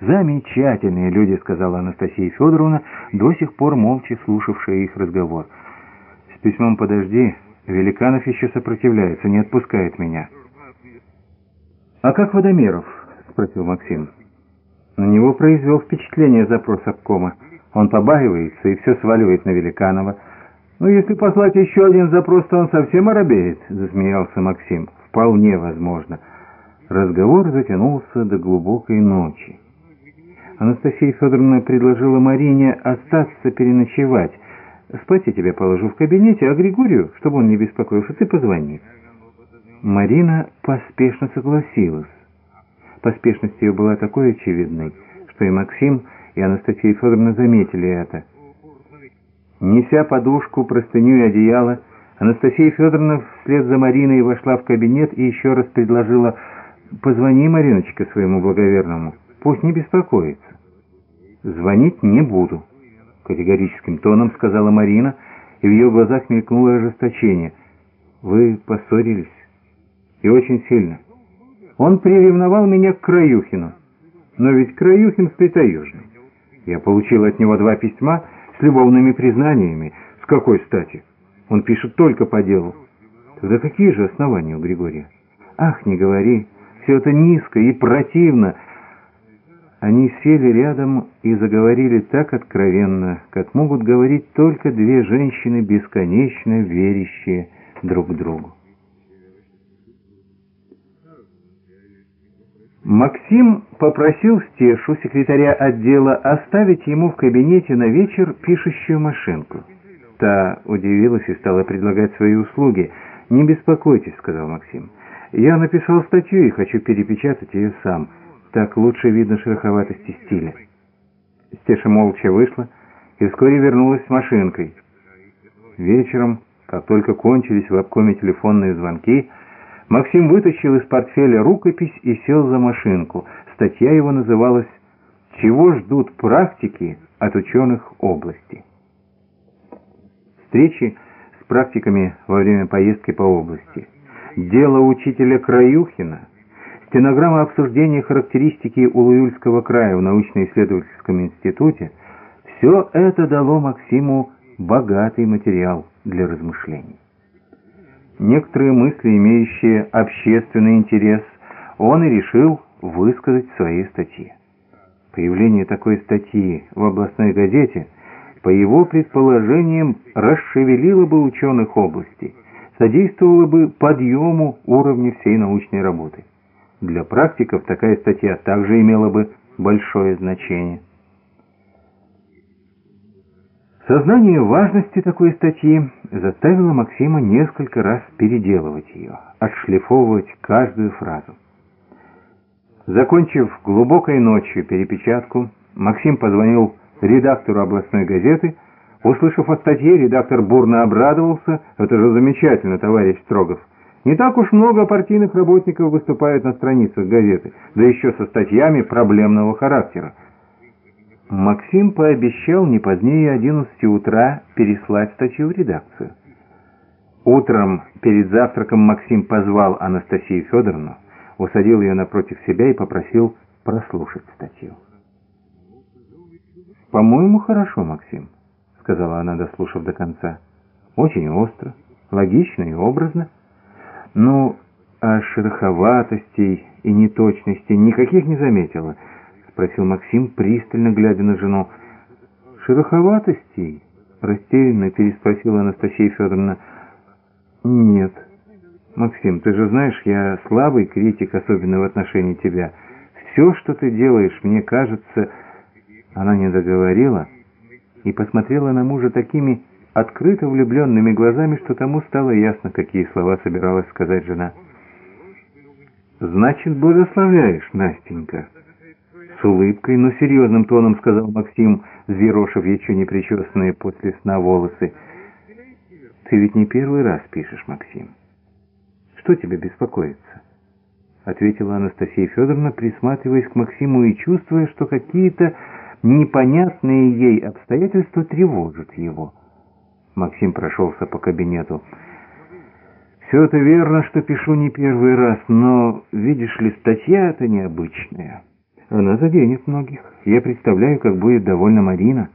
«Замечательные люди», — сказала Анастасия Федоровна, до сих пор молча слушавшая их разговор. «С письмом подожди, Великанов еще сопротивляется, не отпускает меня». «А как Водомеров?» — спросил Максим. На него произвел впечатление запрос обкома. Он побаивается и все сваливает на Великанова. «Ну, если послать еще один запрос, то он совсем оробеет», — засмеялся Максим. «Вполне возможно». Разговор затянулся до глубокой ночи. Анастасия Федоровна предложила Марине остаться переночевать. «Спать я тебя положу в кабинете, а Григорию, чтобы он не беспокоился, ты позвони». Марина поспешно согласилась. Поспешность ее была такой очевидной, что и Максим, и Анастасия Федоровна заметили это. Неся подушку, простыню и одеяло, Анастасия Федоровна вслед за Мариной вошла в кабинет и еще раз предложила «Позвони, Мариночка, своему благоверному, пусть не беспокоится». «Звонить не буду», — категорическим тоном сказала Марина, и в ее глазах мелькнуло ожесточение. «Вы поссорились, и очень сильно». Он приревновал меня к Краюхину. Но ведь Краюхин спритоюжный. Я получил от него два письма с любовными признаниями. С какой стати? Он пишет только по делу. Тогда какие же основания у Григория? Ах, не говори. Все это низко и противно. Они сели рядом и заговорили так откровенно, как могут говорить только две женщины, бесконечно верящие друг другу. Максим попросил Стешу, секретаря отдела, оставить ему в кабинете на вечер пишущую машинку. Та удивилась и стала предлагать свои услуги. «Не беспокойтесь», — сказал Максим. «Я написал статью и хочу перепечатать ее сам. Так лучше видно шероховатости стиля». Стеша молча вышла и вскоре вернулась с машинкой. Вечером, как только кончились в обкоме телефонные звонки, Максим вытащил из портфеля рукопись и сел за машинку. Статья его называлась «Чего ждут практики от ученых области?» Встречи с практиками во время поездки по области. Дело учителя Краюхина. Стенограмма обсуждения характеристики Улуюльского края в научно-исследовательском институте. Все это дало Максиму богатый материал для размышлений некоторые мысли, имеющие общественный интерес, он и решил высказать в своей статье. Появление такой статьи в областной газете, по его предположениям, расшевелило бы ученых области, содействовало бы подъему уровня всей научной работы. Для практиков такая статья также имела бы большое значение. Сознание важности такой статьи заставило Максима несколько раз переделывать ее, отшлифовывать каждую фразу. Закончив глубокой ночью перепечатку, Максим позвонил редактору областной газеты. Услышав о статье, редактор бурно обрадовался. «Это же замечательно, товарищ Строгов. Не так уж много партийных работников выступает на страницах газеты, да еще со статьями проблемного характера. Максим пообещал не позднее 11 утра переслать статью в редакцию. Утром перед завтраком Максим позвал Анастасию Федоровну, усадил ее напротив себя и попросил прослушать статью. «По-моему, хорошо, Максим», — сказала она, дослушав до конца. «Очень остро, логично и образно. Ну, а шероховатостей и неточностей никаких не заметила» спросил Максим, пристально глядя на жену. «Шероховатостей?» — растерянно переспросила Анастасия Федоровна. «Нет. Максим, ты же знаешь, я слабый критик, особенно в отношении тебя. Все, что ты делаешь, мне кажется...» Она не договорила и посмотрела на мужа такими открыто влюбленными глазами, что тому стало ясно, какие слова собиралась сказать жена. «Значит, благословляешь, Настенька?» С улыбкой, но серьезным тоном сказал Максим, взъерошив еще не причесанные после сна волосы. «Ты ведь не первый раз пишешь, Максим. Что тебе беспокоится?» Ответила Анастасия Федоровна, присматриваясь к Максиму и чувствуя, что какие-то непонятные ей обстоятельства тревожат его. Максим прошелся по кабинету. «Все это верно, что пишу не первый раз, но, видишь ли, статья эта необычная». Она заденет многих. Я представляю, как будет довольна Марина.